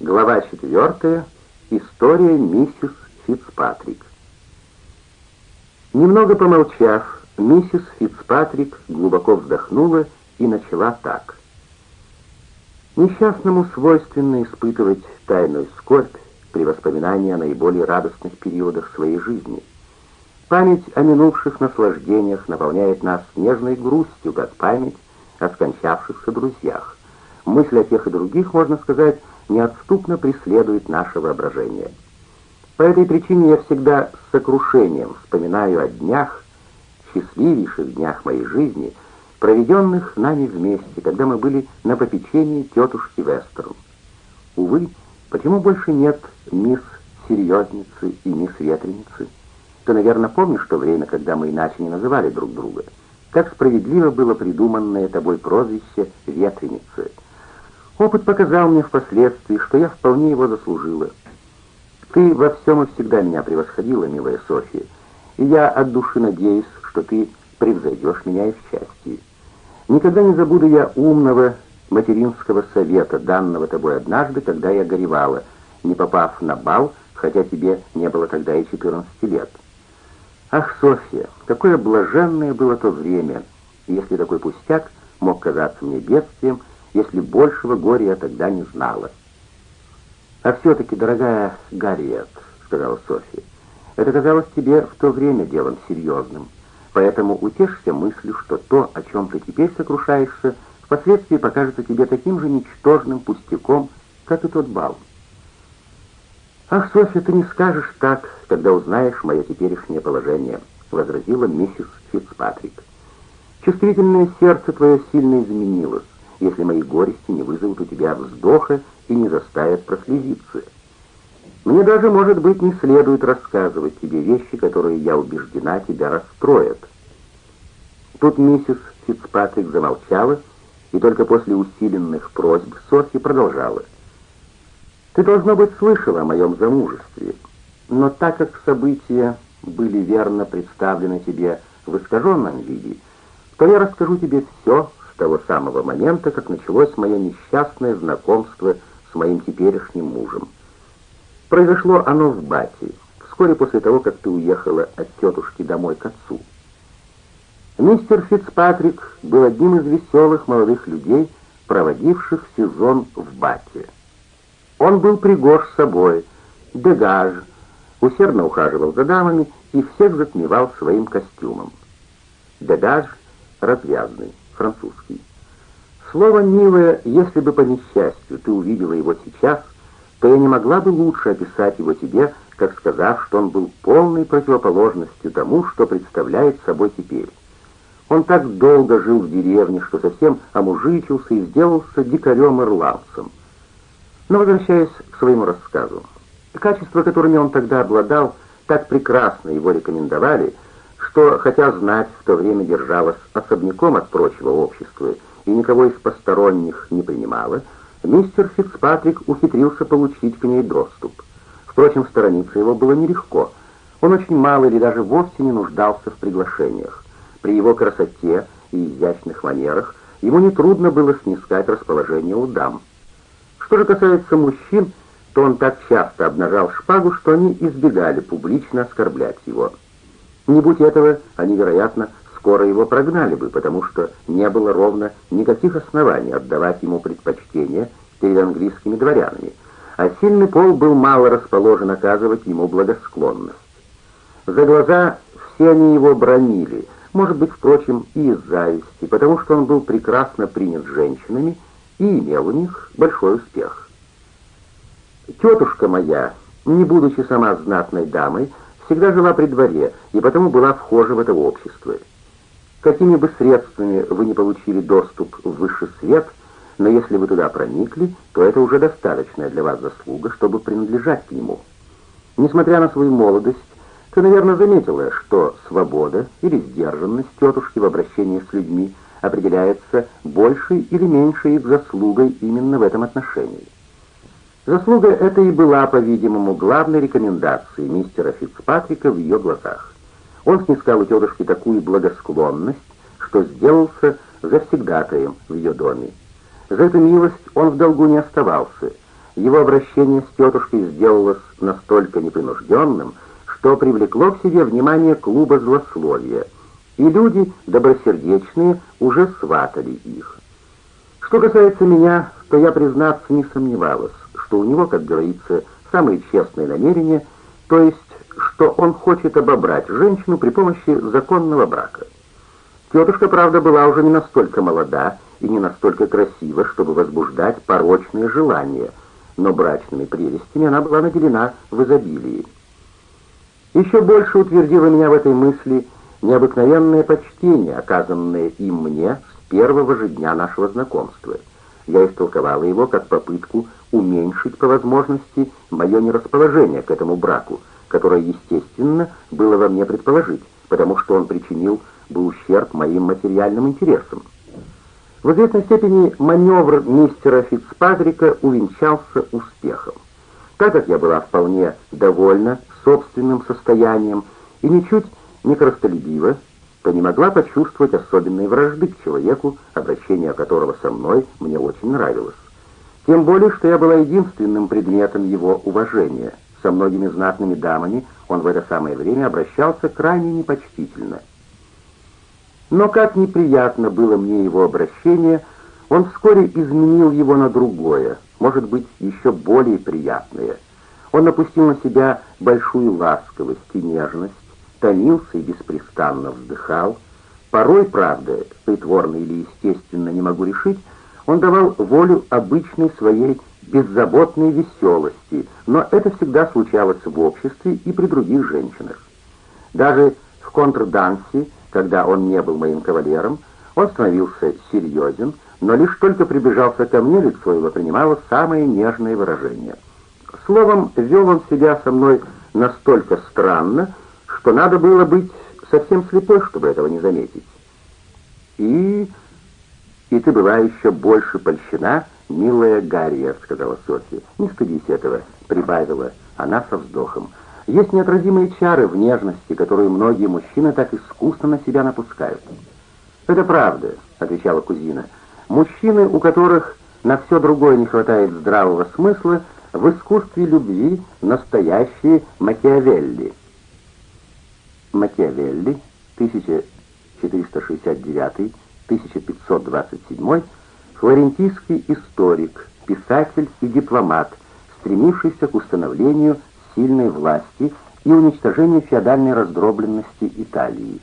Глава 4. История миссис Фицпатрик. Немного помолчав, миссис Фицпатрик глубоко вздохнула и начала так. Несчастному свойственно испытывать тайную скорбь при воспоминании о наиболее радостных периодах своей жизни. Память о минувших наслаждениях наполняет нас нежной грустью, как память о скончавшихся друзьях. Мысль о тех и других, можно сказать, неотступно преследует наше воображение. По этой причине я всегда с сокрушением вспоминаю о днях, счастливейших днях моей жизни, проведенных нами вместе, когда мы были на попечении тетушки Вестерн. Увы, почему больше нет мисс Серьезницы и мисс Ветреницы? Ты, наверное, помнишь то время, когда мы иначе не называли друг друга. Как справедливо было придуманное тобой прозвище Ветреницы — Опыт показал мне впоследствии, что я вполне его заслужила. Ты во всем и всегда меня превосходила, милая София, и я от души надеюсь, что ты превзойдешь меня и в счастье. Никогда не забуду я умного материнского совета, данного тобой однажды, когда я горевала, не попав на бал, хотя тебе не было тогда и 14 лет. Ах, София, какое блаженное было то время, если такой пустяк мог казаться мне бедствием, если большего горя я тогда не знала. «А все-таки, дорогая Гарриет», — сказала София, — «это казалось тебе в то время делом серьезным, поэтому утешься мыслью, что то, о чем ты теперь сокрушаешься, впоследствии покажется тебе таким же ничтожным пустяком, как и тот бал». «Ах, Софья, ты не скажешь так, когда узнаешь мое теперешнее положение», — возразила миссис Фицпатрик. «Чувствительное сердце твое сильно изменилось если мои горести не вызовут у тебя вздоха и не заставят прослезиться. Мне даже, может быть, не следует рассказывать тебе вещи, которые, я убеждена, тебя расстроят. Тут миссис Фицпатрик замолчала, и только после усиленных просьб Софьи продолжала. «Ты, должно быть, слышала о моем замужестве, но так как события были верно представлены тебе в искаженном виде, то я расскажу тебе все, с того самого момента, как началось мое несчастное знакомство с моим теперешним мужем. Произошло оно в Бати, вскоре после того, как ты уехала от тетушки домой к отцу. Мистер Фицпатрик был одним из веселых молодых людей, проводивших сезон в Бате. Он был пригож собой, дегаж, усердно ухаживал за дамами и всех затмевал своим костюмом. Дегаж развязный французский. Слово «милое», если бы по несчастью ты увидела его сейчас, то я не могла бы лучше описать его тебе, как сказав, что он был полной противоположностью тому, что представляет собой теперь. Он так долго жил в деревне, что совсем омужичился и сделался дикарем-ирландцем. Но возвращаясь к своему рассказу, качества, которыми он тогда обладал, так прекрасно его рекомендовали, что, хотя знать в то время держалась особняком от прочего общества и никого из посторонних не принимала, мистер Фицпатрик ухитрился получить к ней доступ. Впрочем, сторониться его было нелегко. Он очень мало или даже вовсе не нуждался в приглашениях. При его красоте и изящных манерах ему нетрудно было снискать расположение у дам. Что же касается мужчин, то он так часто обнажал шпагу, что они избегали публично оскорблять его. Не будь этого, они, вероятно, скоро его прогнали бы, потому что не было ровно никаких оснований отдавать ему предпочтение перед английскими дворянами, а сильный пол был мало расположен оказывать ему благосклонность. За глаза все они его бронили, может быть, впрочем, и из зависти, потому что он был прекрасно принят женщинами и имел у них большой успех. Тетушка моя, не будучи сама знатной дамой, всегда жила при дворе и потому была вхожа в это общество. Какими бы средствами вы не получили доступ в высший свет, но если вы туда проникли, то это уже достаточная для вас заслуга, чтобы принадлежать к нему. Несмотря на свою молодость, ты, наверное, заметила, что свобода или сдержанность тетушки в обращении с людьми определяется большей или меньшей их заслугой именно в этом отношении. Заслуга эта и была, по-видимому, главной рекомендацией мистера Фицпатрика в ее глазах. Он снискал у тетушки такую благосклонность, что сделался завсегдатаем в ее доме. За эту милость он в долгу не оставался, его обращение с тетушкой сделалось настолько непринужденным, что привлекло к себе внимание клуба злословия, и люди добросердечные уже сватали их. Что касается меня, то я, признаться, не сомневалась, что у него, как говорится, самые честные намерения, то есть, что он хочет обобрать женщину при помощи законного брака. Тетушка, правда, была уже не настолько молода и не настолько красива, чтобы возбуждать порочные желания, но брачными прелестями она была наделена в изобилии. Еще больше утвердило меня в этой мысли необыкновенное почтение, оказанное им мне с первого же дня нашего знакомства. Я истолковала его как попытку уменьшить по возможности мое нерасположение к этому браку, которое, естественно, было во мне предположить, потому что он причинил бы ущерб моим материальным интересам. В известной степени маневр мистера Фицпатрика увенчался успехом. Так как я была вполне довольна собственным состоянием и ничуть не коростолюбива, то не могла почувствовать особенной вражды к человеку, обращение которого со мной мне очень нравилось. Тем более, что я была единственным предметом его уважения. Со многими знатными дамами он в это самое время обращался крайне непочтительно. Но как неприятно было мне его обращение, он вскоре изменил его на другое, может быть, еще более приятное. Он напустил на себя большую ласковость и нежность, томился и беспрестанно вздыхал. Порой, правда, притворно или естественно, не могу решить, он давал волю обычной своей беззаботной веселости, но это всегда случалось в обществе и при других женщинах. Даже в контрдансе, когда он не был моим кавалером, он становился серьезен, но лишь только приближался ко мне, лицо его принимало самые нежные выражения. Словом, вел он себя со мной настолько странно, что надо было быть совсем слепой, чтобы этого не заметить. И... и ты была еще больше польщена, милая Гарриер, сказала Софья. Не стыдись этого, прибавила она со вздохом. Есть неотразимые чары в нежности, которую многие мужчины так искусно на себя напускают. Это правда, отвечала кузина. Мужчины, у которых на все другое не хватает здравого смысла, в искусстве любви настоящие Макиавелли. Макиавелли, 1469-1527, флорентийский историк, писатель и дипломат, стремившийся к установлению сильной власти и уничтожению феодальной раздробленности Италии.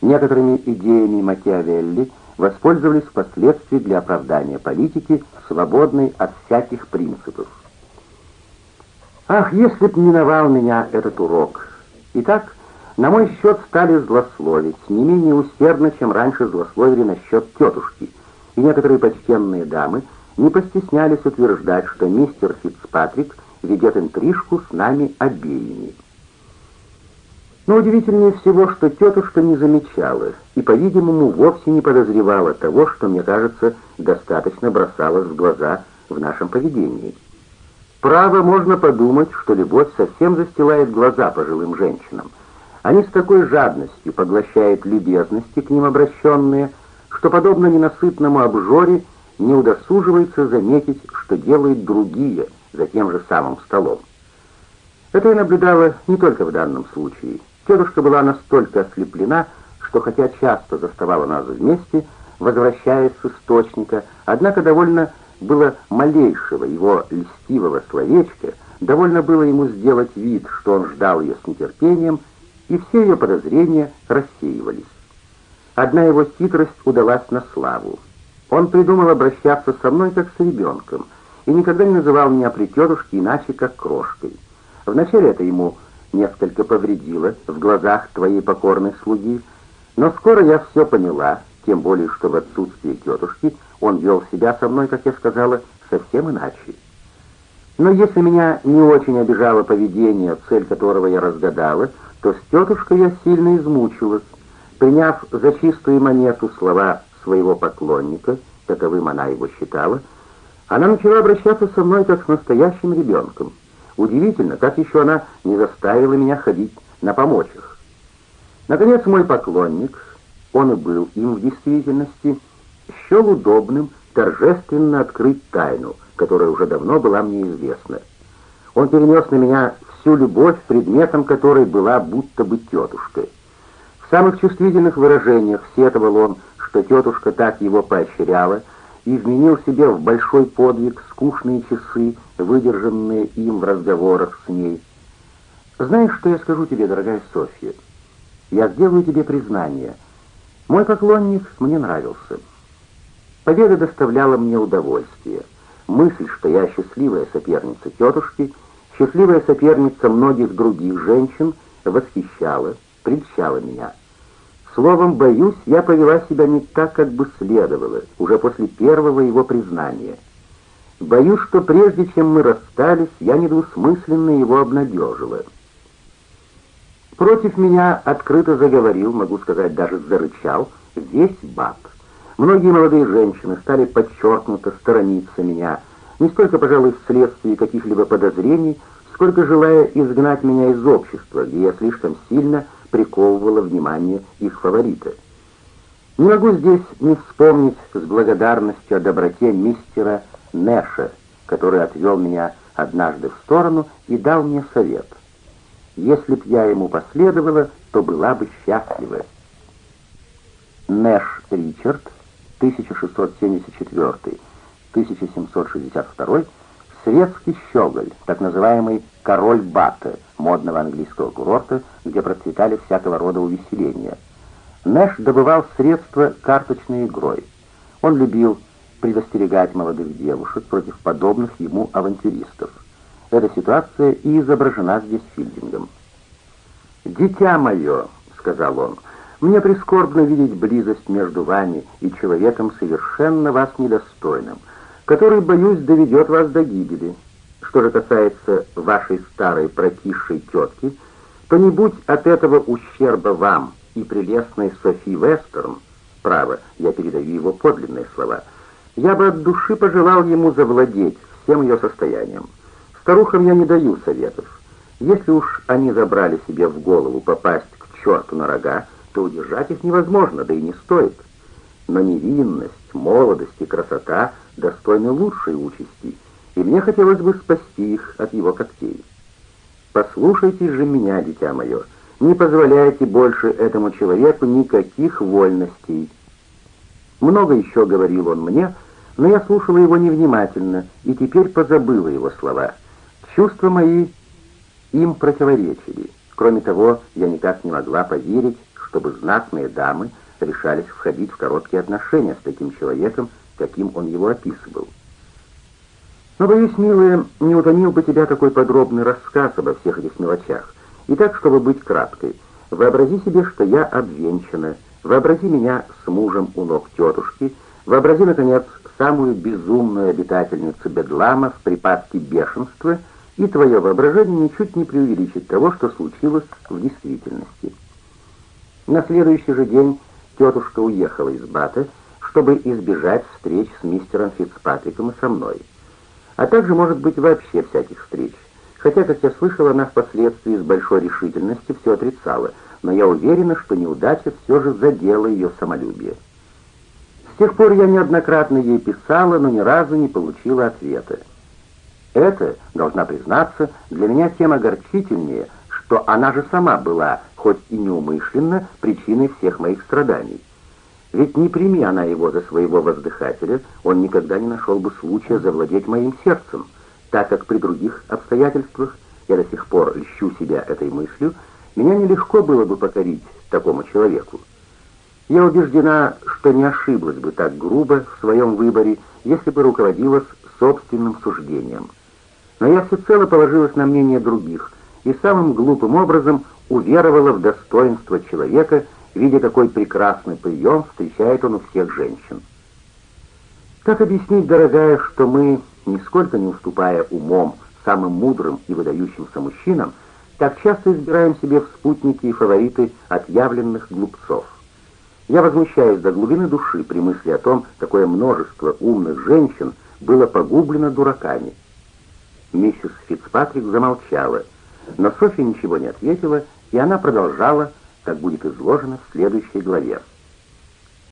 Некоторыми идеями Макиавелли воспользовались впоследствии для оправдания политики, свободной от всяких принципов. Ах, если б миновал меня этот урок! Итак, на мой счет стали злословить, не менее усердно, чем раньше злословили насчет тетушки, и некоторые почтенные дамы не постеснялись утверждать, что мистер Фицпатрик ведет интрижку с нами обеими. Но удивительнее всего, что тетушка не замечала и, по-видимому, вовсе не подозревала того, что, мне кажется, достаточно бросалось в глаза в нашем поведении. Право можно подумать, что любовь совсем застилает глаза пожилым женщинам, они с такой жадностью поглощают любезности к ним обращенные, что, подобно ненасытному обжоре, не удосуживается заметить, что делают другие за тем же самым столом. Это я наблюдала не только в данном случае. Тетушка была настолько ослеплена, что хотя часто заставала нас вместе, возвращаясь с источника, однако довольно было малейшего его льстивого словечка, довольно было ему сделать вид, что он ждал ее с нетерпением, и все ее подозрения рассеивались. Одна его хитрость удалась на славу. Он придумал обращаться со мной как с ребенком и никогда не называл меня при иначе, как крошкой. Вначале это ему несколько повредило в глазах твоей покорной слуги, но скоро я все поняла, тем более, что в отсутствие тетушки он вел себя со мной, как я сказала, совсем иначе. Но если меня не очень обижало поведение, цель которого я разгадала, то с тетушкой я сильно измучилась. Приняв за чистую монету слова своего поклонника, таковым она его считала, она начала обращаться со мной как с настоящим ребенком. Удивительно, как еще она не заставила меня ходить на помочах. Наконец мой поклонник, он и был им в действительности, счел удобным торжественно открыть тайну, которая уже давно была мне известна. Он перенес на меня всю любовь, предметом которой была будто бы тетушка. В самых чувствительных выражениях сетовал он, что тетушка так его поощряла, и изменил себе в большой подвиг скучные часы, выдержанные им в разговорах с ней. «Знаешь, что я скажу тебе, дорогая Софья? Я сделаю тебе признание. Мой поклонник мне нравился. Победа доставляла мне удовольствие. Мысль, что я счастливая соперница тетушки, счастливая соперница многих других женщин, восхищала, прельщала меня. Словом, боюсь, я повела себя не так, как бы следовало, уже после первого его признания. Боюсь, что прежде чем мы расстались, я недвусмысленно его обнадежила. Против меня открыто заговорил, могу сказать, даже зарычал, весь баб. Многие молодые женщины стали подчеркнуто сторониться меня, не столько, пожалуй, вследствие каких-либо подозрений, сколько желая изгнать меня из общества, где я слишком сильно приковывала внимание их фаворита. Не могу здесь не вспомнить с благодарностью о доброте мистера Нэша, который отвел меня однажды в сторону и дал мне совет. Если б я ему последовала, то была бы счастлива. Нэш Ричард, 1674-1762, светский щеголь, так называемый «король Бата», модного английского курорта, где процветали всякого рода увеселения. Нэш добывал средства карточной игрой. Он любил предостерегать молодых девушек против подобных ему авантюристов. Эта ситуация и изображена здесь Филдингом. «Дитя мое», — сказал он, — «мне прискорбно видеть близость между вами и человеком совершенно вас недостойным, который, боюсь, доведет вас до гибели. Что же касается вашей старой прокисшей тетки, то не будь от этого ущерба вам и прелестной Софи Вестерн, право, я передаю его подлинные слова, я бы от души пожелал ему завладеть всем ее состоянием. Старухам я не даю советов. Если уж они забрали себе в голову попасть к черту на рога, то удержать их невозможно, да и не стоит. Но невинность, молодость и красота достойны лучшей участи — и мне хотелось бы спасти их от его когтей. Послушайте же меня, дитя мое, не позволяйте больше этому человеку никаких вольностей. Много еще говорил он мне, но я слушала его невнимательно и теперь позабыла его слова. Чувства мои им противоречили. Кроме того, я никак не могла поверить, чтобы знатные дамы решались входить в короткие отношения с таким человеком, каким он его описывал. Но, боюсь, милая, не утомил бы тебя такой подробный рассказ обо всех этих мелочах. И так, чтобы быть краткой, вообрази себе, что я обвенчана, вообрази меня с мужем у ног тетушки, вообрази, наконец, самую безумную обитательницу Бедлама в припадке бешенства, и твое воображение ничуть не преувеличит того, что случилось в действительности. На следующий же день тетушка уехала из Бата, чтобы избежать встреч с мистером Фицпатриком и со мной а также, может быть, вообще всяких встреч. Хотя, как я слышал, она впоследствии с большой решительностью все отрицала, но я уверена, что неудача все же задела ее самолюбие. С тех пор я неоднократно ей писала, но ни разу не получила ответа. Это, должна признаться, для меня тем огорчительнее, что она же сама была, хоть и неумышленно, причиной всех моих страданий. Ведь не прими она его за своего воздыхателя, он никогда не нашел бы случая завладеть моим сердцем, так как при других обстоятельствах, я до сих пор льщу себя этой мыслью, меня нелегко было бы покорить такому человеку. Я убеждена, что не ошиблась бы так грубо в своем выборе, если бы руководилась собственным суждением. Но я всецело положилась на мнение других и самым глупым образом уверовала в достоинство человека, видя, какой прекрасный прием встречает он у всех женщин. Как объяснить, дорогая, что мы, нисколько не уступая умом самым мудрым и выдающимся мужчинам, так часто избираем себе в спутники и фавориты отъявленных глупцов? Я возмущаюсь до глубины души при мысли о том, какое множество умных женщин было погублено дураками. Миссис Фицпатрик замолчала, но Софья ничего не ответила, и она продолжала как будет изложено в следующей главе.